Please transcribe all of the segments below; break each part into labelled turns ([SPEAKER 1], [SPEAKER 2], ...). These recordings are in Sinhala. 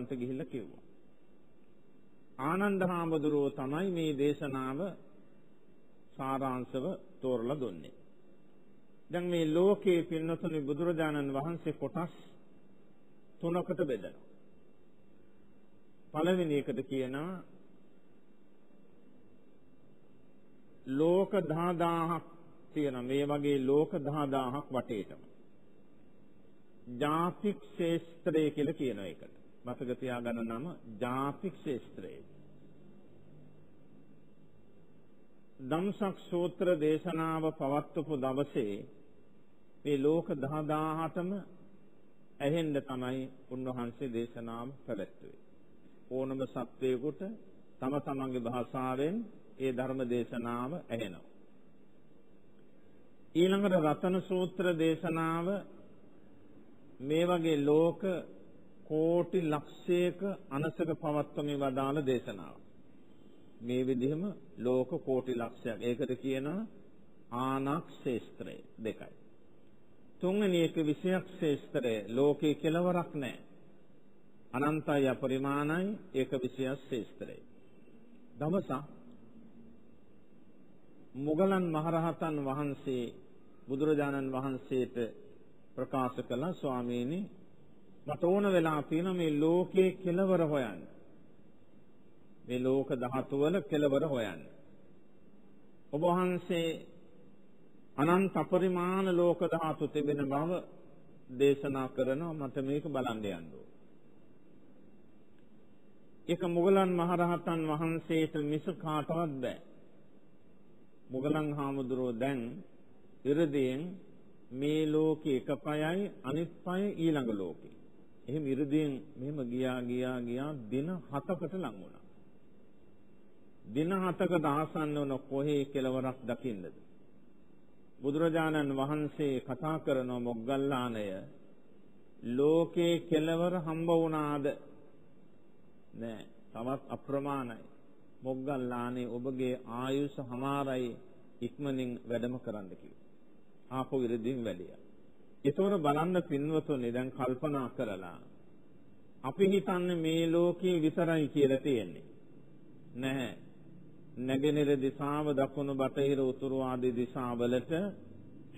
[SPEAKER 1] හාමුදුරුවන්ට ගිහිල්ලා කිව්වා. ආනන්ද හාමුදුරුවෝ තමයි මේ දේශනාව සාරාංශව තෝරලා දුන්නේ. දැන් මේ ලෝකයේ පින්නතුනි බුදුරජාණන් වහන්සේ කොටස් තුනකට බෙදනවා. පළවෙනි එකට කියනවා ලෝක 10000ක් තියෙන මේ වගේ ලෝක 10000ක් වටේටම. ජාතික් ශේස්ත්‍රය කියලා කියන එකට. මතක තියාගන්න නම ජාතික් ශේස්ත්‍රය. දම්සක් සූත්‍ර දේශනාව පවත්වපු දවසේ මේ ලෝක 10000ටම ඇහෙන්න තමයි උන්වහන්සේ දේශනාව පැවැත්වුවේ. ඕනම සත්වයකට තම තමන්ගේ භාෂාවෙන් ඒ ධර්ම දේශනාව ඇහෙනවා. ඊළඟට රතන සූත්‍ර දේශනාව මේ වගේ ලෝක කෝටි ලක්ෂයක අනසක පවත්වමින් වදාළ දේශනාව. මේ විදිහම ලෝක කෝටි ලක්ෂයක්. ඒකට කියනවා ආනක් ශේස්ත්‍රය දෙකයි. තුන්වෙනි එක විෂයක් ශේස්ත්‍රය ලෝකේ කෙලවරක් නැහැ. අනන්තය අපරිමාණයි ඒක විෂයක් ශේස්ත්‍රය. දවසක් මුගලන් මහරහතන් වහන්සේ බුදුරජාණන් වහන්සේට ප්‍රකාශ කළා ස්වාමීනි මට ඕන වෙලා තියෙන මේ ලෝකේ කෙලවර හොයන්න. මේ ලෝක ධාතු වල කෙලවර හොයන්න. ඔබ වහන්සේ අනන්ත අපරිමාණ ලෝක ධාතු තිබෙන බව දේශනා කරනවා මට මේක බලන්න යන්න ඒක මුගලන් මහරහතන් වහන්සේට මිස කාටවත් බෑ. මුගලන් හාමුදුරුවෝ දැන් ඉරදීන් මේ ලෝකේ එක පයයි අනිත් පය ඊළඟ ලෝකේ. එහෙම ඉරදීන් මෙහෙම ගියා ගියා ගියා දින 7කට ලඟ වුණා. දින 7කට ආසන්න වුණ කොහේ කෙලවරක් දකින්නද? බුදුරජාණන් වහන්සේ කතා කරන මොග්ගල්ලාණය ලෝකේ කෙලවර හම්බ වුණාද? නෑ. තවත් අප්‍රමාණයි. මොග්ගල්ලාණේ ඔබගේ ආයුෂ හමාරයි ඉක්මනින් වැඩම කරන්න කිව්වා. ආපහු ඉරදීන් වැඩියා. ඒතොර බලන්න පින්වතුනි දැන් කල්පනා කරලා අපි හිතන්නේ මේ ලෝකේ විතරයි කියලා තියෙන්නේ. නැහැ. නැගෙනහිර දිශාව දකුණු බටහිර උතුරු ආදී දිශාවලට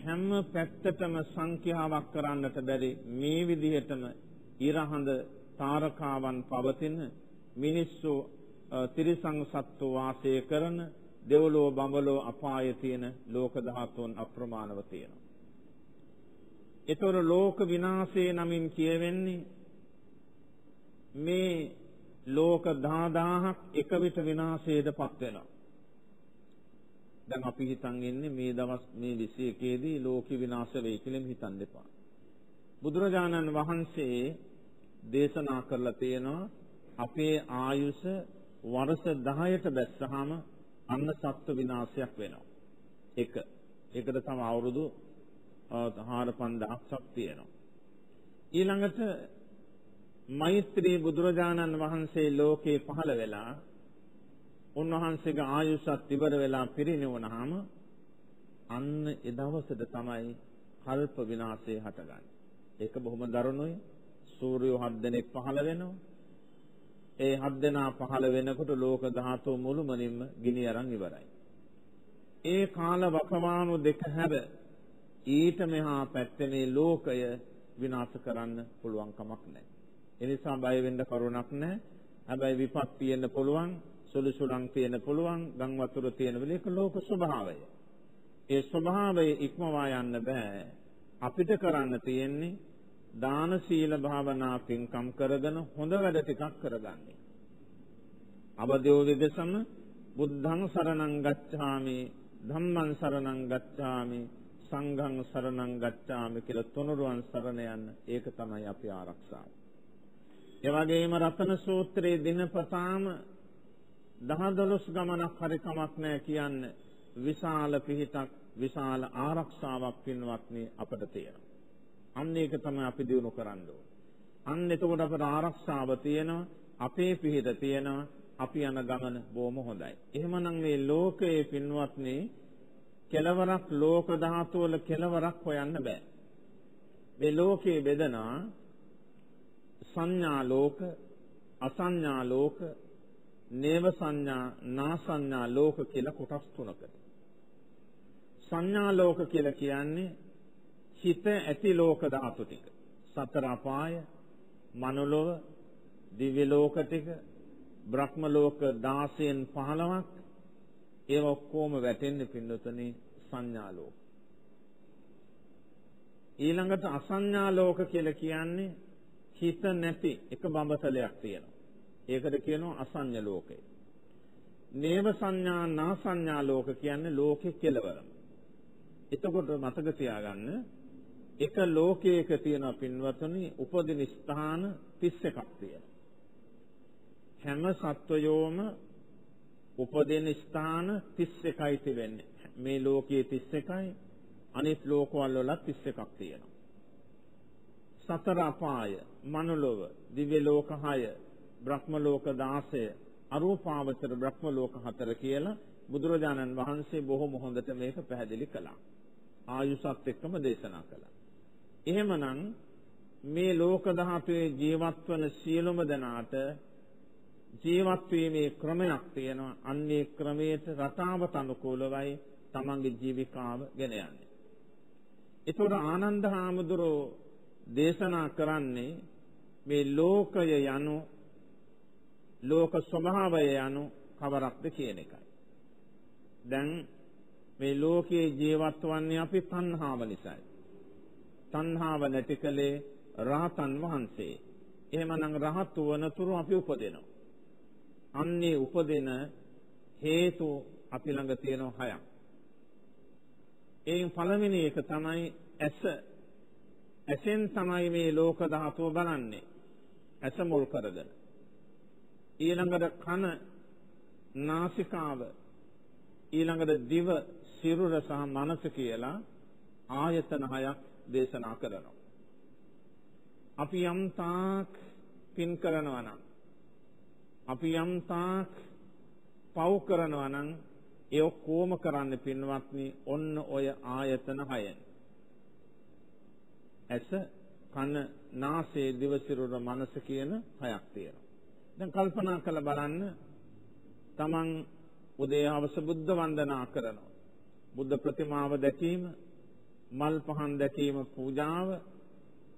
[SPEAKER 1] හැම පැත්තටම සංඛ්‍යාවක් කරන්නට බැරි මේ විදිහටම ඉරහඳ තාරකාවන් පවතින මිනිස්සු තිරිසං සත්තු වාසය කරන දෙවලෝ බඹලෝ අපාය තියෙන ලෝක ධාතුන් අප්‍රමාණව තියෙනවා. ඒතර ලෝක විනාශේ නමින් කියවෙන්නේ මේ ලෝක 10000ක් එක විට විනාශයටපත් වෙනවා. දැන් අපි හිතන් ඉන්නේ මේ දවස් මේ 21 දී ලෝක විනාශ වෙයි කියලා හිතන්න එපා. බුදුරජාණන් වහන්සේ දේශනා කරලා තියෙනවා අපේ ආයුෂ වර්ෂ 10ට බැස්සහම අන්න සත්ත්ව විනාශයක් වෙනවා. එක. ඒකට තම අවුරුදු 4-5000ක් තියෙනවා. ඊළඟට මෛත්‍රී බුදුරජාණන් වහන්සේ ලෝකේ පහළ වෙලා උන්වහන්සේගේ ආයුෂත් ඉවර වෙලා පිරිනිවනහම අන්න ඒ දවසට තමයි කල්ප විනාශය හටගන්නේ. ඒක බොහොම දරුණුයි. සූර්යෝ හත් දෙනෙක් පහළ වෙනවා. ඒ හත් දෙනා පහළ වෙනකොට ලෝක ධාතුව මුළුමනින්ම ගිනි අරන් ඉවරයි. ඒ කාල වකවානු දෙක හැර ඊට මෙහා පැත්තේ මේ ලෝකය විනාශ කරන්න පුළුවන් කමක් නැහැ. ඒ නිසා බය වෙන්න කරුණක් නැහැ. හැබැයි විපත් තියෙන්න පුළුවන්, සුළු සුළං තියෙන්න පුළුවන්, ගම් වතුර තියෙන වෙලේ ඒක ලෝක ස්වභාවය. ඒ ස්වභාවය ඉක්මවා යන්න බෑ. අපිට කරන්න තියෙන්නේ දාන සීල භාවනා පින්කම් කරගෙන හොඳ වැඩ ටිකක් කරගන්නේ. අවදෝ විදසම බුද්ධං සරණං ගච්ඡාමි ධම්මං සරණං ගච්ඡාමි සංඝං සරණං ගච්ඡාමි කියලා තුනුරුවන් සරණ යන්න ඒක තමයි අපි ආරක්ෂාව. ඒ වගේම රතන සූත්‍රයේ දිනපතාම දහ දොළොස් ගමනක් හරි කමක් නැහැ කියන්නේ විශාල පිහිටක් විශාල ආරක්ෂාවක් පින්වත්නි අපට තියෙනවා. අන්න ඒක තමයි අපි දිනු කරන්න ඕනේ. අන්න එතකොට අපට ආරක්ෂාව තියෙනවා, අපේ පිහිට තියෙනවා, අපි යන ගමන බොහොම හොඳයි. එහෙමනම් මේ ලෝකයේ පින්වත්නි කෙලවරක් ලෝක ධාතු වල කෙලවරක් හොයන්න බෑ. මේ ලෝකයේ බෙදනා සංඥා ලෝක, අසඤ්ඤා ලෝක, නේව සංඥා, නාසඤ්ඤා ලෝක කියලා කොටස් තුනකට. සංඥා ලෝක කියලා කියන්නේ හිත ඇති ලෝක ධාතු ටික. සතර අපාය, මනුලොව, දිව්‍ය ලෝක ටික, බ්‍රහ්ම ලෝක 16න් 15ක් ඒව ඔක්කොම වැටෙන්නේ පින්නතුනේ සංඥා ලෝක. ඊළඟට අසංඥා ලෝක කියලා කියන්නේ හිත නැති එක බඹසලයක් තියෙනවා. ඒකට කියනවා අසංඥ ලෝකය. නේව සංඥා නා සංඥා ලෝක කියන්නේ ලෝකේ කෙලවරම. එතකොට මතක තියාගන්න එක ලෝකයක තියෙන පින්වතුනි උපදින ස්ථාන 31ක් තියෙනවා. හැම සත්වයෝම උපදින ස්ථාන 31යි තිබෙන්නේ. මේ ලෝකයේ 31යි අනිත් ලෝකවල වල 31ක් තියෙනවා. සතර අපාය, මනුලොව, දිව්‍ය ලෝක 6, බ්‍රහ්ම ලෝක 16, අරූපාවචර බ්‍රහ්ම ලෝක 4 කියලා බුදුරජාණන් වහන්සේ බොහොම හොඳට මේක පැහැදිලි කළා. ආයුෂත් එක්කම දේශනා කළා. එහෙමනම් මේ ලෝක ධාතුවේ ජීවත් වන සියලුම දෙනාට ජීවත් වීමේ ක්‍රමයක් තියෙනවා. අන්නේ ක්‍රමයට රටාවට අනුකූලවයි තමන්ගේ ජීවිකාව ගෙන යන්නේ. ඒතකොට ආනන්ද හාමුදුරෝ දේශනා කරන්නේ මේ ලෝකය යනු ලෝක ස්වභාවය යනු කවරක්ද කියන එකයි. දැන් මේ ලෝකයේ ජීවත් වන්නේ අපි තණ්හාව නිසායි. තණ්හාව නැති කලේ රහතන් වහන්සේ. එහෙමනම් රහත් වනතුරු අපි උපදිනවා. අන්නේ උපදින හේතු අපි ළඟ තියෙන හයක්. එයින් පළවෙනි එක තමයි ඇස. ඇසෙන් තමයි මේ ලෝක ධාතුව බලන්නේ. ඇස මුල් කරගෙන. ඊළඟට කන, නාසිකාව, ඊළඟට දිව, සිරුර සහ මනස කියලා ආයතන හයක් දේශනා කරනවා. අපි යම් තාක් පින් කරනවා නම් අපි යම් තාක් පව් කරනවා නම් ඒ ඔක්කොම කරන්න පින්වත්නි ඔන්න ඔය ආයතන හයෙන්. ඇස, කන, නාසය, දිව, සිරුර, මනස කියන හයක් තියෙනවා. දැන් කල්පනා කරලා බලන්න තමන් උදේ හවස බුද්ධ වන්දනා කරනවා. බුද්ධ ප්‍රතිමාව දැකීම, මල් පහන් දැකීම පූජාව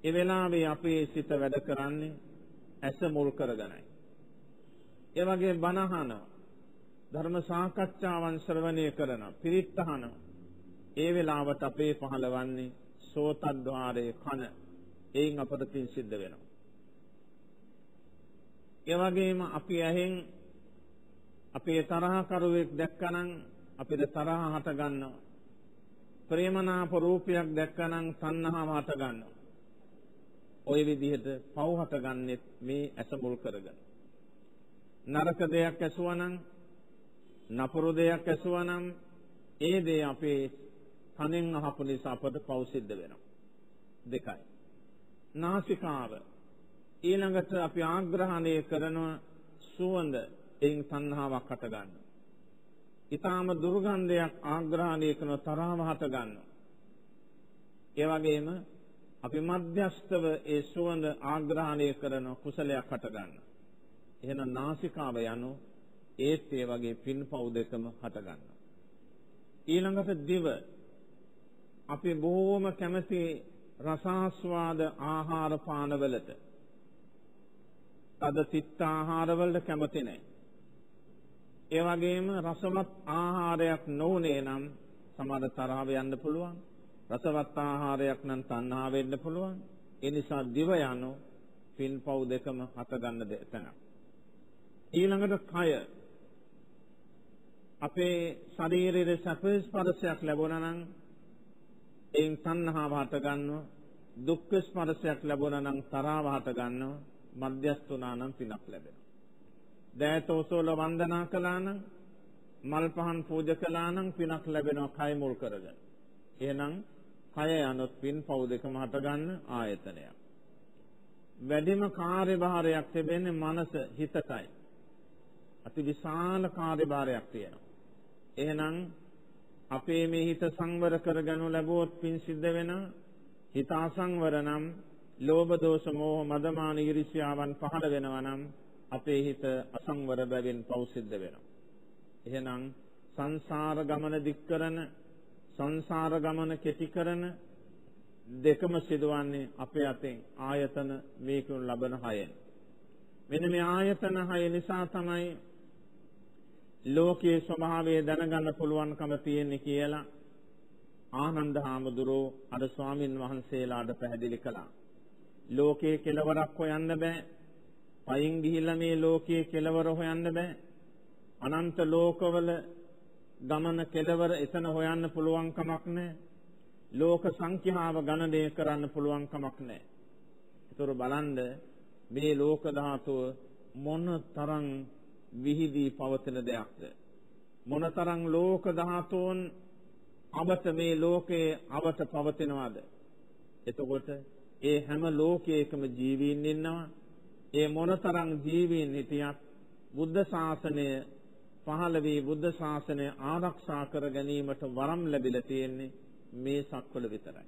[SPEAKER 1] ඒ වෙලාවේ අපේ සිත වැඩ කරන්නේ ඇස මුල් කරගෙනයි. ඒ වගේ බණ අහනවා. ධර්ම සාකච්ඡාවන් ශ්‍රවණය කරන පිරිත් අහනවා. ඒ වෙලාවට අපේ පහළවන්නේ සෝතද්්වාරයේ කන. එයින් අපට පින් සිද්ධ වෙනවා. ඒ වගේම අපි ඇහෙන් අපේ තරහකරුවෙක් දැක්කනම් අපිට තරහ හට ගන්නවා. ප්‍රේමනාප රූපයක් දැක්කනම් තණ්හාව හට ගන්නවා. ওই විදිහට පව් හටගන්නෙත් මේ ඇස මුල් කරගෙන. නරක දෙයක් ඇසුවනම් නපුරු දෙයක් ඇසුවනම් ඒ දේ අපේ කනෙන් අහපු නිසා අපට පව් සිද්ධ වෙනවා. දෙකයි. නාසිකාව ඊළඟට අපි ආග්‍රහණය කරන සුවඳ එයින් තණ්හාවක් හට ගන්නවා. ඊටාම දුර්ගන්ධයක් ආග්‍රහණය කරන තරහව හට ගන්නවා. ඒ වගේම අපි මධ්‍යස්තව ඒ සුවඳ ආග්‍රහණය කරන කුසලයක් හට ගන්නවා. එහෙනම් නාසිකාව යනු ඒත් ඒ වගේ පින්පව් දෙකම හට ගන්නවා. ඊළඟට දිව අපි බොහෝම කැමති රසාස්වාද ආහාර පානවලට අද තිත්ත ආහාරවලට කැමති නැහැ. ඒ වගේම රසවත් ආහාරයක් නොඋනේ නම් සමහර තරහව යන්න පුළුවන්. රසවත් ආහාරයක් නම් තණ්හා වෙන්න පුළුවන්. ඒ නිසා දිව යනු පින්පව් දෙකම හත ගන්න දෙතන. ඊළඟට කය අපේ ශරීරයේ සැප ස්පර්ශයක් ලැබුණා නම් එයින් තණ්හාව හට ගන්නවා. දුක්ඛ ස්පර්ශයක් ලැබුණා නම් තරහව හට ගන්නවා. මධ්‍යස්තුනා නම් පිනක් ලැබෙනවා. දෑතෝසෝල වන්දනා කළා නම් මල් පහන් පූජා කළා නම් පිනක් ලැබෙනවා කය මුල් කරගෙන. එහෙනම් කය යනොත් පින් පව් දෙකම හට ගන්න ආයතනයක්. වැඩිම කාර්යභාරයක් තිබෙන්නේ මනස හිතටයි. අති විශාල කාර්යභාරයක් තියෙනවා. එහෙනම් අපේ මේ හිත සංවර කරගනු ලැබුවොත් පින් සිද්ධ වෙන හිත අසංවර නම් ලෝභ දෝෂ මෝහ මදමාන ඊර්ෂ්‍යාවන් පහළ වෙනවා නම් අපේ හිත අසංවර බැවින් පෞසිද්ධ වෙනවා. එහෙනම් සංසාර ගමන දික් කරන සංසාර ගමන කෙටි කරන දෙකම සිදුවන්නේ අපේ අතෙන් ආයතන මේකුන් ලබන හයෙන්. මෙන්න මේ ආයතන හය නිසා තමයි ලෝකයේ ස්වභාවය දැනගන්න පුළුවන්කම තියෙන්නේ කියලා ආනන්ද හාමුදුරුවෝ අද ස්වාමින් වහන්සේලාට පැහැදිලි කළා. ලෝකයේ කෙලවරක් හොයන්න බෑ. පයින් ගිහිල්ලා මේ ලෝකයේ කෙලවර හොයන්න බෑ. අනන්ත ලෝකවල ගමන කෙලවර එතන හොයන්න පුළුවන් කමක් නැහැ. ලෝක සංඛ්‍යාව ගණනය කරන්න පුළුවන් කමක් නැහැ. ඒතර බලන්න මේ ලෝක ධාතුව මොන තරම් විහිදී පවතින දෙයක්ද? මොනතරම් ලෝක ධාතුන් අවත මේ ලෝකයේ අවත පවතිනවාද? එතකොට ඒ හැම ලෝකයකම ජීවීන් ඉන්නවා. ඒ මොනතරම් ජීවීන් හිටියත් බුද්ධ ශාසනය පහළ වී බුද්ධ ශාසනය ආරක්ෂා කර ගැනීමට වරම් ලැබිලා තියෙන්නේ මේ සක්වල විතරයි.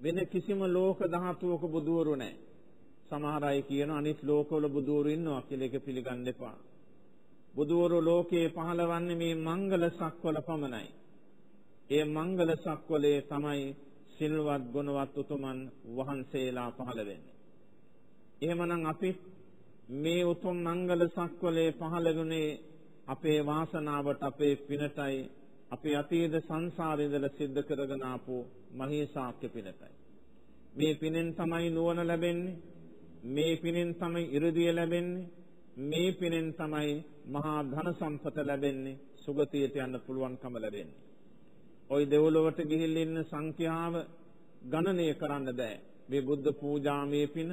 [SPEAKER 1] වෙන කිසිම ලෝක ධාතුවක බුදුවරු නැහැ. සමහර අය කියන අනිත් ලෝකවල බුදුවරු ඉන්නවා කියලා ඒක පිළිගන්න එපා. බුදුවරු ලෝකේ පහළවන්නේ මේ මංගල සක්වල පමණයි. ඒ මංගල සක්වලේ තමයි සිල්වත් ගුණවත් උතුමන් වහන්සේලා පහළ වෙන්නේ. එහෙමනම් අපි මේ උතුම් මංගල සක්වලේ පහළගුණේ අපේ වාසනාවට අපේ පිනටයි අපේ අතීත සංසාරේ ඉඳලා සිද්ධ කරගෙන ආපු මහේසාක්‍ය පිනටයි. මේ පිනෙන් තමයි නුවණ ලැබෙන්නේ. මේ පිනෙන් තමයි ඉරදිය ලැබෙන්නේ. මේ පිනෙන් තමයි මහා ධන සම්පත ලැබෙන්නේ සුගතියට යන්න පුළුවන්කම ලැබෙන්නේ. ওই දෙව්ලොවට ගිහිල්ලා ඉන්න සංඛ්‍යාව ගණනය කරන්න බෑ. මේ බුද්ධ පූජාමේ පින,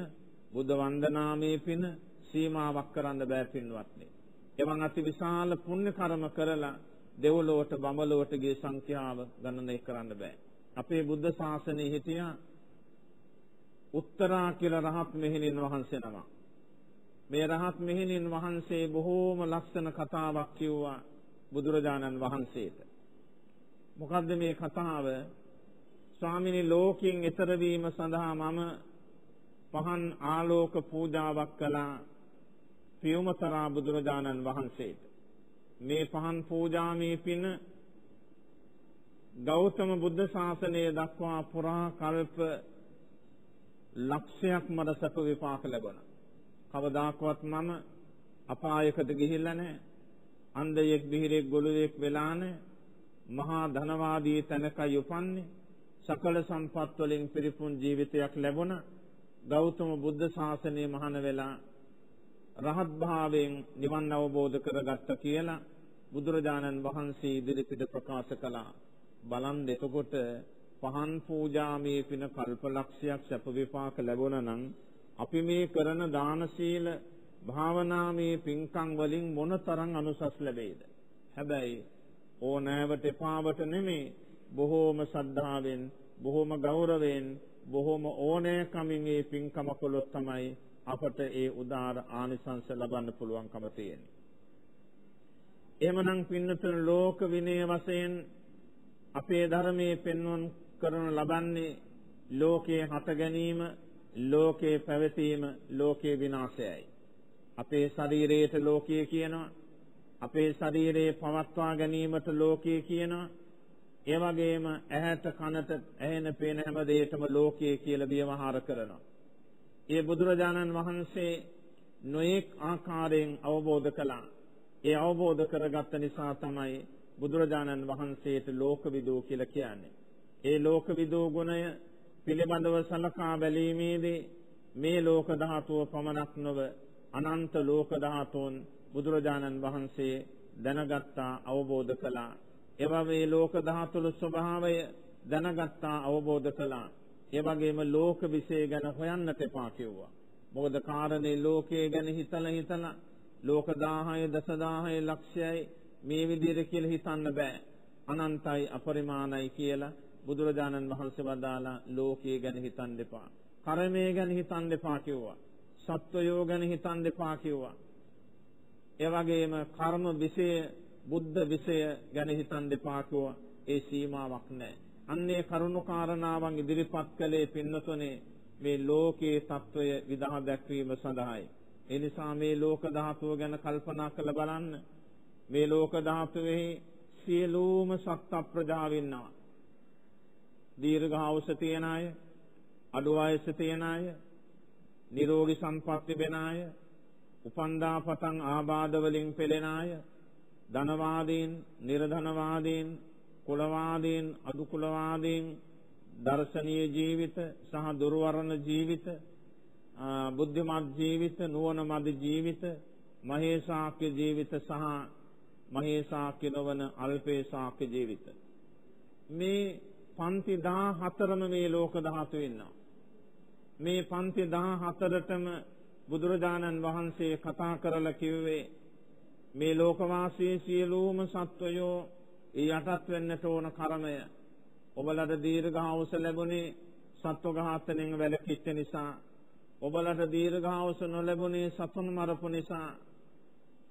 [SPEAKER 1] බුද්ධ වන්දනාමේ පින සීමාවක් කරන්න බෑ පින්වත්නි. එවන් අති විශාල පුණ්‍ය කර්ම කරලා දෙව්ලොවට බඹලොවට ගිය සංඛ්‍යාව ගණනය කරන්න බෑ. අපේ බුද්ධ ශාසනයේ හිටියා උත්තරා කියලා රහත් මෙහෙණින් වහන්සේ නමක්. මේ රහත් මෙහෙණින් වහන්සේ බොහෝම ලස්සන කතාවක් කිව්වා බුදුරජාණන් වහන්සේට. මොකද්ද මේ කතාව? ස්වාමිනී ලෝකයෙන් ඈතර වීම සඳහා මම පහන් ආලෝක පූජාවක් කළා පියුමතරා බුදුරජාණන් වහන්සේට. මේ පහන් පූජාමේ පින ගෞතම බුද්ධ ශාසනය දක්වා පුරා කල්ප ලක්ෂයක් මට සැප විපාක ලැබුණා. කවදාකවත් මම අපායකට ගිහිල්ලා නැහැ. අන්ධයෙක් බිහිරෙක් ගොළුෙක් වෙලා නැහැ. මහා ධනවාදී තැනකයි උපන්නේ. සකල සම්පත් වලින් පිරිපුන් ජීවිතයක් ලැබුණා. ගෞතම බුද්ධ ශාසනය මහාන වෙලා රහත් භාවයෙන් නිවන් අවබෝධ කරගත්ත කියලා බුදුරජාණන් වහන්සේ ඉදිරිපිට ප්‍රකාශ කළා. බලන් එතකොට පහන් පූජාමේ පින කල්පලක්ෂයක් සැප විපාක ලැබුණා නම් අපි මේ කරන දාන සීල භාවනාමේ පින්කම් වලින් මොනතරම් අනුසස් ලැබෙයිද? හැබැයි ඕනෑවට එපාවට නෙමෙයි බොහෝම සද්ධාවෙන් බොහෝම ගෞරවයෙන් බොහෝම ඕනෑකමින් මේ පින්කම කළොත් තමයි අපට ඒ උදාර ආනිසංස ලබන්න පුළුවන්කම තියෙන්නේ. එහෙමනම් පින්නතුන් ලෝක විනය වශයෙන් අපේ ධර්මයේ පෙන්වන කරන ලබන්නේ ලෝකයේ හත ගැනීම ලෝකේ පැවතීම ලෝකේ විනාශයයි. අපේ ශරීරයට ලෝකය කියනවා. අපේ ශරීරයේ පවත්වා ගැනීමට ලෝකය කියනවා. ඒ වගේම ඇහැට කනට ඇහෙන පේන හැම දෙයකම ලෝකය කියලා විවහාර කරනවා. ඒ බුදුරජාණන් වහන්සේ නොඑක් ආකාරයෙන් අවබෝධ කළා. ඒ අවබෝධ කරගත්ත නිසා තමයි බුදුරජාණන් වහන්සේට ලෝකවිදූ කියලා කියන්නේ. ඒ ලෝකවිදූ ගුණය පිළිබඳව සලකා බැලීමේදී මේ ලෝක ධාතුව පමණක් නොව අනන්ත ලෝක ධාතුන් බුදුරජාණන් වහන්සේ දැනගත්තා අවබෝධ කළා. එවා මේ ලෝක ධාතුළු ස්වභාවය දැනගත්තා අවබෝධ කළා. ඒ වගේම ලෝක විශ්ය ගැන හොයන්නට එපා කිව්වා. මොකද කාරණේ ලෝකයේ ගැන හිතලා හිතලා ලෝක 1000 දසදාහය ලක්ෂයයි මේ විදිහට කියලා හිතන්න බෑ. අනන්තයි අපරිමාණයි කියලා බුදුරජාණන් වහන්සේ වදාලා ලෝකයේ ගැන හිතන් දෙපා. කර්මය ගැන හිතන් දෙපා කිව්වා. සත්වයෝ ගැන හිතන් දෙපා කිව්වා. ඒ වගේම කර්ම විෂය, බුද්ධ විෂය ගැන හිතන් දෙපා කිව්වා. ඒ සීමාවක් නැහැ. අන්නේ කරුණු කාරණාවන් ඉදිරිපත් කළේ පින්නතුනේ මේ ලෝකයේ తত্ত্বය විදහා දැක්වීම සඳහායි. ඒ නිසා මේ ලෝක ධාතුව ගැන කල්පනා කරලා බලන්න. මේ ලෝක ධාතුවේ සියලුම සත්ත්ව ප්‍රජාව ඉන්නවා. දීර්ඝායුෂ තියන අය, අඩු ආයුෂ තියන අය, නිරෝගී සම්පත් තිබෙන අය, උපන්දා පතන් ආබාධ වලින් පෙළෙන අය, ධනවාදීන්, නිර්ධනවාදීන්, කුලවාදීන්, අදු කුලවාදීන්, දර්ශනීය ජීවිත සහ දුර්වර්ණ ජීවිත, බුද්ධිමත් ජීවිත, නුවණමත් ජීවිත, මහේසාක්‍ය ජීවිත සහ මහේසාක්‍ය නොවන අල්පේසාක්‍ය ජීවිත. මේ පන්ති 14ම මේ ලෝක ධාතු ඉන්නවා. මේ පන්ති 14ටම බුදුරජාණන් වහන්සේ කතා කරලා කිව්වේ මේ ලෝකවාසී සියලුම සත්වයෝ යටත් වෙන්නට ඕන කර්මය. ඔබලට දීර්ඝායුෂ ලැබුණේ සත්ව ඝාතනයෙන් වැළකීච්ච නිසා. ඔබලට දීර්ඝායුෂ නොලැබුණේ සතුන් මරපු නිසා.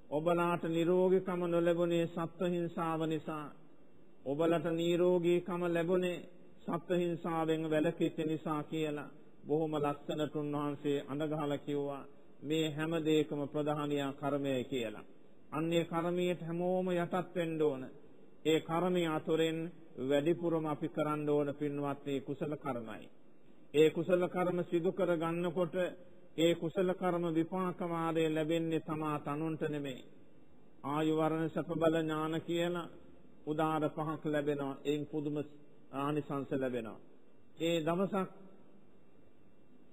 [SPEAKER 1] ඔබලාට නිරෝගීකම නොලැබුණේ සත්ව හිංසාව නිසා. ඔබලට නිරෝගීකම ලැබුණේ සත්ව හිංසාවෙන් වැළකීච්ච නිසා කියලා බොහොම ලස්සනට උන්වහන්සේ අඳගහලා කිව්වා මේ හැම දෙයකම ප්‍රධානියා කර්මය කියලා. අන්නේ කර්මයට හැමෝම යටත් වෙන්න ඕන. ඒ කර්මය අතුරෙන් වැඩිපුරම අපි කරන්න ඕන පින්වත් මේ කුසල කර්මයි. ඒ කුසල කර්ම සිදු කර ගන්නකොට ඒ කුසල කර්ම විපාක වාරය ලැබෙන්නේ තමා තනුන්ට නෙමෙයි. ආයු වර්ණ සප බල ඥාන කියලා උදාර පහක් ලැබෙනවා. එයින් පුදුම ආනිසංස ලැබෙනවා. ඒ දවසක්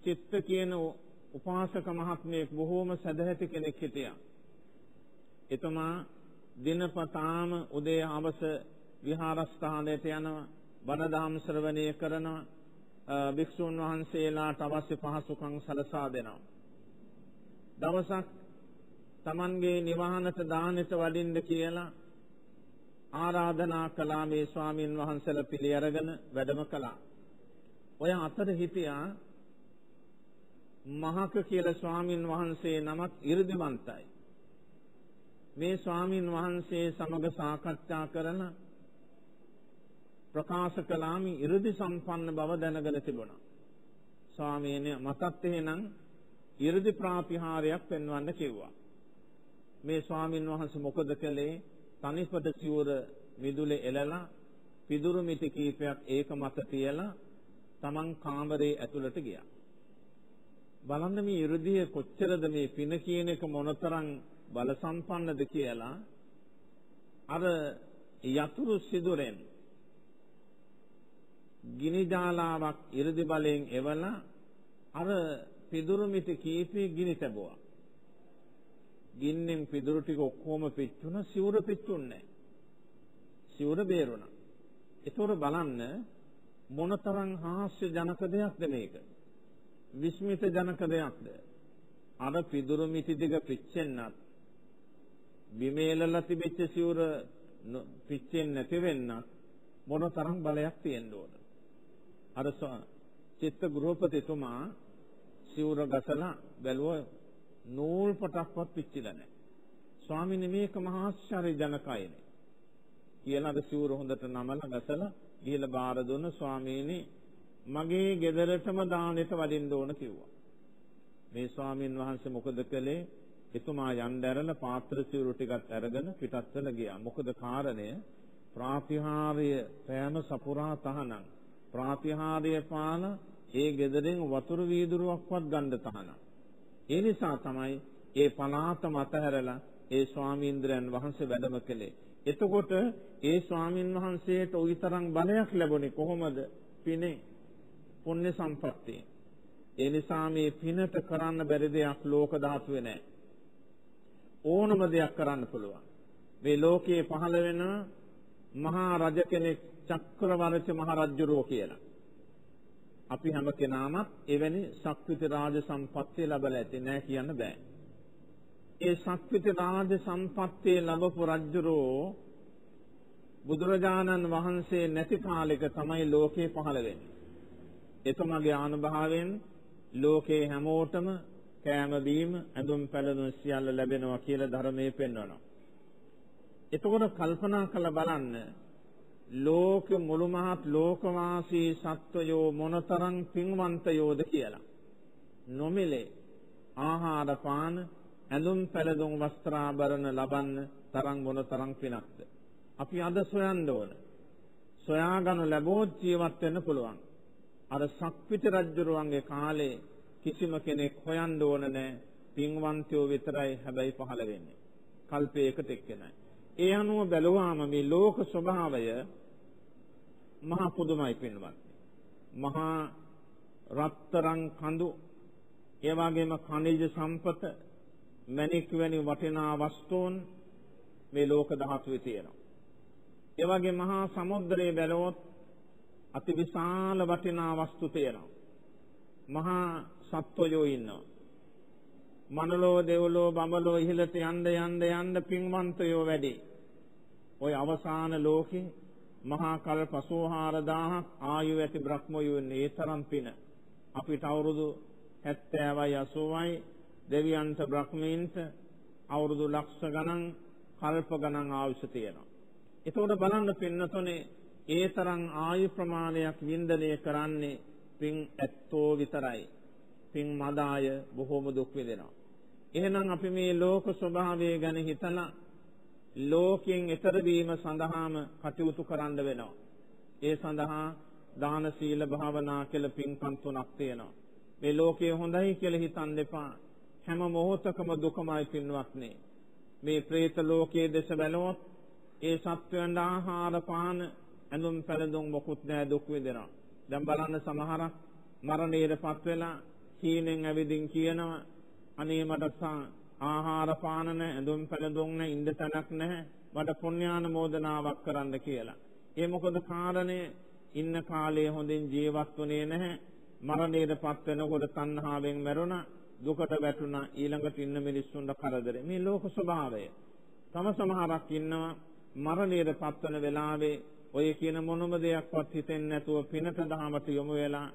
[SPEAKER 1] චිත්ත කියන උපාසක මහත්මයෙක් බොහෝම සදහැති කෙනෙක් හිටියා. එතුමා දිනපතාම උදේ හවස විහාරස්ථානයට යනවා බණ දහම් ශ්‍රවණය කරනවා භික්ෂුන් වහන්සේලාට අවශ්‍ය පහසුකම් සලසා දෙනවා. දවසක් Tamanගේ නිවහනට දානෙට වඩින්න කියලා ආරාධනා කළා මේ ස්වාමින් වහන්සේලා පිළි අරගෙන වැඩම කළා. ඔය අතර හිටියා මහක කියලා ස්වාමින් වහන්සේ නමක් 이르දිමන්තයි. මේ ස්වාමින් වහන්සේ සමග සාකච්ඡා කරන ප්‍රකාශ කළාමි 이르දි සම්පන්න බව දැනගෙන තිබුණා. ස්වාමීන් මතත් එහෙනම් 이르දි ප්‍රාතිහාරයක් පෙන්වන්න කිව්වා. මේ ස්වාමින් වහන්සේ මොකද කළේ? තනිපට සිවුර විදුලේ එළලා පිදුරු මිටි කීපයක් ඒක මත තියලා Taman කාමරේ ඇතුළට ගියා. බලන්න මේ 이르දිය කොච්චරද මේ පින කියන එක මොනතරම් බල සම්පන්නද කියලා අර යතුරු සිදුරෙන් ගිනි ජාලාවක් 이르දි බලයෙන් එවලා අර පිදුරු මිටි කීපේ ගිනි තැබුවා. ගින්නෙන් පිදුරු ටික ඔක්කොම පිච්චුණා සිවුර පිච්චුන්නේ සිවුර බේරුණා. ඒතොර බලන්න මොනතරම් හාස්‍ය ජනක දෙයක්ද මේක. විස්මිත ජනක දෙයක්ද? අර පිදුරු මිටි දිග පිච්චෙන්නත් බිමේලලා තිබෙච්ච සිවුර පිච්චෙන්නේ නැති වෙන්නත් මොන තරම් බලයක් තියෙන්න ඕන. අර චිත්ත ගෘහපතිතුමා සිවුර ගසලා බැලුව නූල් පටක්වත් පිච්චිලා නැහැ. ස්වාමීනි මේක මහා ආශ්චර්ය ජනකයිනේ. කියලා අර සිවුර හොඳට නමලා ගසලා ගිහලා බාර දුන්න ස්වාමීනි මගේ ගෙදරටම දානෙට වදින්න ඕන කිව්වා. මේ ස්වාමින් වහන්සේ මොකද කළේ? එතුමා යන්න ඇරලා පාත්‍ර සිවුරු ටිකත් අරගෙන පිටත් වෙලා ගියා. මොකද කාරණය ප්‍රාතිහාර්ය පෑම සපුරා තහනම්. ප්‍රාතිහාර්ය පාන ඒ ගෙදරින් වතුර වීදුරුවක්වත් ගන්න තහනම්. ඒ නිසා තමයි ඒ පලාත මතහැරලා ඒ ස්වාමීන්ද්‍රයන් වහන්සේ වැඩම කළේ. එතකොට ඒ ස්වාමින් වහන්සේට ওই තරම් බලයක් ලැබුණේ කොහොමද? පිනේ පුණ්‍ය සම්පත්තිය. ඒ නිසා මේ පිනට කරන්න බැරි දෙයක් ලෝක ධාතුවේ නැහැ. ඕනම දෙයක් කරන්න පුළුවන්. මේ ලෝකයේ පහළ වෙන මහා රජ කෙනෙක් චක්‍රවර්ති මහ රජුරෝ කියලා. අපි හැම කෙනාමත් එවැනි ශක්තිති රාජ සම්පත්තිය ලැබලා ඇති නෑ කියන්න බෑ. ඒ ශක්තිති රාජ සම්පත්තිය ලැබපු රජුරෝ බුදුරජාණන් වහන්සේ නැති කාලෙක තමයි ලෝකේ පහළ වෙන්නේ. එතුමගේ ආනුභාවයෙන් ලෝකේ හැමෝටම කෑම බීම ඇඳුම් පැළඳුම් සියල්ල ලැබෙනවා කියලා ධර්මයේ පෙන්වනවා. එතකොට කල්පනා කරලා බලන්න ලෝක මුළු මහත් ලෝකවාසී සත්වයෝ මොනතරම් පින්වන්තයෝද කියලා. නොමිලේ ආහාර පාන ඇඳුම් පැළඳුම් වස්ත්‍රාභරණ ලබන්න තරම් මොන තරම් පිනක්ද? අපි අද සොයන්න ඕන. සොයාගනු ලැබුවොත් ජීවත් වෙන්න පුළුවන්. අර සක්විති රජුරුවන්ගේ කාලේ කිසිම කෙනෙක් හොයන්න ඕන නැහැ පින්වන්තයෝ විතරයි හැබැයි පහළ වෙන්නේ. කල්පයකට එක්කෙනයි. ඒ අනුව බැලුවාම මේ ලෝක ස්වභාවය මහා පුදුමයි පින්වත් මහා රත්තරන් කඳු ඒ වගේම khනිජ සම්පත මණික් වැනි වටිනා වස්තුන් මේ ලෝක ධාතුවේ තියෙනවා. ඒ වගේ මහා සමුද්‍රයේ බැලුවොත් අතිවිශාල වටිනා වස්තු තියෙනවා. මහා සත්වයෝ ඉන්නවා. මනලෝ දෙවලෝ බඹලෝ ඉහළට යන්න යන්න යන්න පින්වන්තයෝ වැඩි. ওই අවසාන ලෝකේ මහා කල් 84000ක් ආයු ඇති බ්‍රහ්මයෝ ඉන්නේ ඒ තරම් පින. අපිට අවුරුදු 70යි 80යි දෙවියන්ට බ්‍රහ්මීන්ට අවුරුදු ලක්ෂ ගණන් කල්ප ගණන් ආයුෂ තියෙනවා. එතකොට බලන්න පින්නතොනේ ඒ තරම් ආයු ප්‍රමාණයක් වින්දනය කරන්නේ පින් ඇත්තෝ විතරයි. පින් මදාය බොහෝම දුක් විඳිනවා. එහෙනම් අපි මේ ලෝක ස්වභාවය ගැන හිතලා ලෝකයෙන් ඈතර වීම සඳහාම කටයුතු කරන්න වෙනවා. ඒ සඳහා දාන සීල භාවනා කියලා පින්කම් තුනක් තියෙනවා. මේ ලෝකය හොඳයි කියලා හිතන්න එපා. හැම මොහොතකම දුකමයි පින්වත්නි. මේ പ്രേත ලෝකයේ දේශ බැලුවොත් ඒ සත්වයන්ට ආහාර පාන ඇඳුම් පැළඳුම් මොකුත් නැහැ දුක් විඳිනවා. දැන් බලන්න සමහරක් මරණයටපත් වෙලා හීනෙන් ඇවිදින් කියනවා අනේ මට ආහාර පාන නැහැ ඇඳුම් පැළඳුම් නැහැ ඉන්න තැනක් නැහැ මට පුණ්‍යානුමෝදනාවක් කරන්න කියලා. ඒ මොකද කාරණේ? ඉන්න කාලේ හොඳින් ජීවත් වුණේ නැහැ. මරණයටපත් වෙනකොට තණ්හාවෙන් මැරුණා. දුකට වැටුණා. ඊළඟට ඉන්න මිනිස්සුන්ට කරදරේ. මේ ලෝක ස්වභාවය. තම සමහරක් ඉන්නවා මරණයටපත් වෙන වෙලාවේ ඔය කියන මොනම දෙයක්වත් හිතෙන්නේ නැතුව පිනට දහමට යොමු වෙලා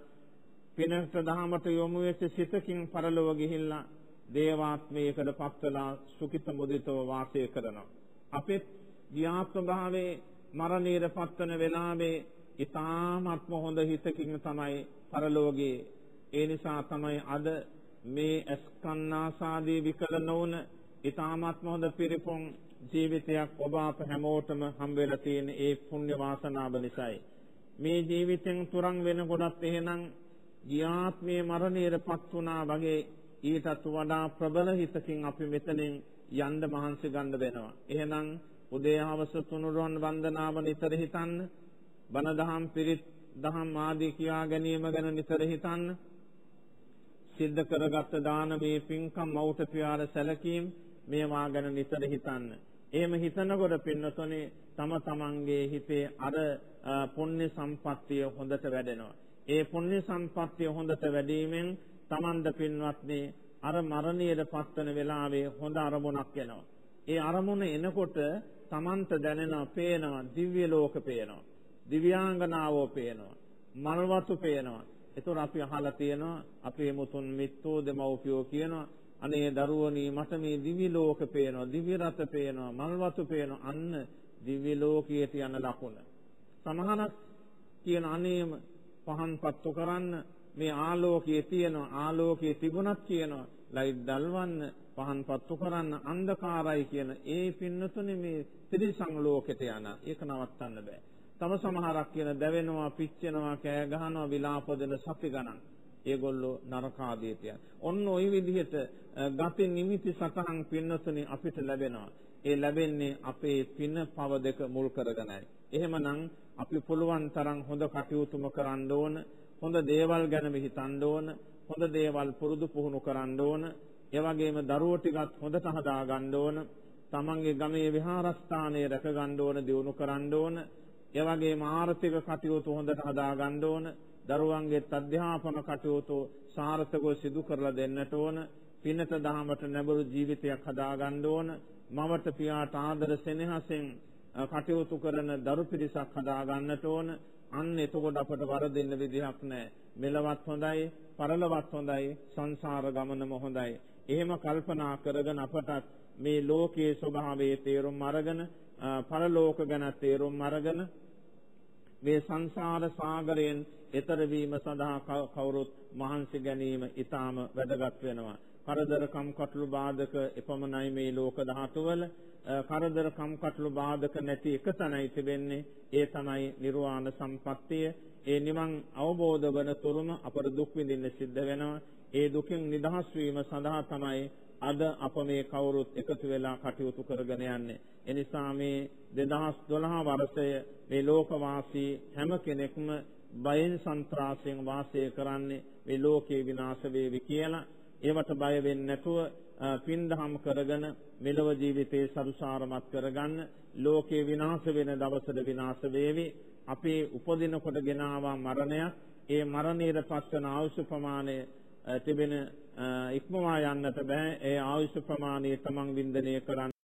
[SPEAKER 1] පිනට දහමට යොමු වෙච්ච සිතකින් පරලොව ගිහිල්ලා දේවාත්මයකට පත්වලා සුඛිත මුදිතව වාසය කරනවා. අපේ ධ්‍යාත්ම භාවයේ මරණීර පත්වන වෙලාවේ ඊ타ත්ම හොඳ හිතකින් තමයි පරලෝකයේ ඒ නිසා තමයි අද මේ අස්කන්නාසාදී විකල නොවන ඊ타ත්ම හොඳ පිරිපොන් ජීවිතයක් ඔබ අප හැමෝටම හම් වෙලා තියෙන ඒ පුණ්‍ය වාසනාව නිසායි මේ ජීවිතෙන් තුරන් වෙනකොටත් එහෙනම් ගියාත්මයේ මරණයටපත් වුණා වගේ ඊටත් වඩා ප්‍රබල හිතකින් අපි මෙතනින් යන්න මහන්සි ගන්න වෙනවා. එහෙනම් උදේ හවස තුනුරුවන් වන්දනාව නිතර හිතන්න. බණ දහම් පිරිත් දහම් ආදී කියා ගැනීම ගැන නිතර හිතන්න. සිද්ධ කරගත් දානමේ පින්කම් මෞට පියාර සැලකීම් මේවා ගැන නිතර හිතන්න. එහෙම හිතනකොට පින්නතොනේ තම තමන්ගේ හිතේ අර පුණ්‍ය සම්පත්තිය හොඳට වැඩෙනවා. ඒ පුණ්‍ය සම්පත්තිය හොඳට වැඩිවීමෙන් Tamanda පින්වත්නි අර මරණයට පත්වන වෙලාවේ හොඳ අරමුණක් එනවා. ඒ අරමුණ එනකොට Tamanta දැනෙනවා, පේනවා, දිව්‍ය ලෝක පේනවා. දිව්‍යාංගනාවෝ පේනවා. මල්වතු පේනවා. ඒතර අපි අහලා තියෙනවා අපේ මුතුන් මිත්තෝ දෙමව්පියෝ කියනවා අනේ දරුවනි මට මේ දිව්‍ය ලෝක පේනවා දිව්‍ය රත පේනවා මල්වතු පේනවා අන්න දිව්‍ය ලෝකයට යන ලකුණ සමහරක් කියන අනේම පහන් පත්තු කරන්න මේ ආලෝකයේ තියෙන ආලෝකයේ තිබුණත් කියනවා ලයිට් දල්වන්න පහන් පත්තු කරන්න අන්ධකාරයි කියන ඒ පින්නතුනේ මේ ත්‍රිසං ලෝකෙට යන ඒක නවත්තන්න බෑ. තම සමහරක් කියන දැවෙනවා පිච්චෙනවා කෑ ගහනවා විලාප දෙන සති ගණන්. ඒගොල්ලෝ නරකාදීට යන. ඔන්න ওই විදිහට ගති නිමිති සතහන් පින්නතුනේ අපිට ලැබෙනවා. ඒ ලැබෙන්නේ අපේ පින පව දෙක මුල් කරගෙනයි. එහෙමනම් අපි පුළුවන් තරම් හොඳ කටයුතුම කරන්න ඕන. හොඳ දේවල් ගැන හිතන්න ඕන හොඳ දේවල් පුරුදු පුහුණු කරන්න ඕන ඒ වගේම දරුවෝ ටිකත් හොඳට හදා ගන්න ඕන තමන්ගේ ගමේ විහාරස්ථානය රැක ගන්න ඕන දියුණු කරන්න ඕන ඒ වගේම ආර්ථික කටයුතු හොඳට හදා ගන්න ඕන දරුවන්ගේ අධ්‍යාපන කටයුතු සාර්ථකව සිදු කරලා දෙන්නට ඕන පිනත දහමට නැඹුරු ජීවිතයක් හදා ගන්න ඕන මවට පියාට ආදර සෙනෙහසෙන් කටයුතු කරන දරු පිරිසක් හදා ගන්නට ඕන අන්න එතකොට අපට වරදින්න විදිහක් නැහැ. මෙලවත් හොඳයි, පරලවත් හොඳයි, සංසාර ගමනම හොඳයි. එහෙම කල්පනා කරගෙන අපට මේ ලෝකයේ ස්වභාවයේ තේරුම් අරගෙන, පරලෝක ගැන තේරුම් අරගෙන මේ සංසාර සාගරයෙන් එතර වීම සඳහා කවුරුත් මහන්සි ගැනීම ඊටාම වැදගත් වෙනවා. කරදරකම් කටළු බාධක එපමණයි මේ ලෝක ධාතුවල කරදරකම් කටළු බාධක නැති එක තැනයි තිබෙන්නේ ඒ තමයි නිර්වාණ සම්පත්තිය ඒ නිවන් අවබෝධ වන තුරුම අපට දුක් විඳින්න සිද්ධ වෙනවා ඒ දුකින් නිදහස් වීම සඳහා තමයි අද අප මේ කවුරුත් එකතු වෙලා කටයුතු කරගෙන යන්නේ. එනිසා මේ 2012 වර්ෂය මේ ලෝකවාසී හැම කෙනෙක්ම බයෙන් සන්ත්‍රාසයෙන් වාසය කරන්නේ මේ ලෝකේ විනාශ වේවි කියලා. ඒවට බය වෙන්නේ නැතුව පින්දහම් කරගෙන මෙලව ජීවිතේ සරුසාරමත් කරගන්න ලෝකේ විනාශ වෙන දවසට විනාශ වේවි. අපේ උපදිනකොට ගෙනාවා මරණයක්. ඒ මරණයට පස්වන ආයුෂ ප්‍රමාණය තිබෙන ඉක්මවා යන්නට බෑ ඒ ආයුෂ ප්‍රමාණය තමන් වින්දනය කරන්න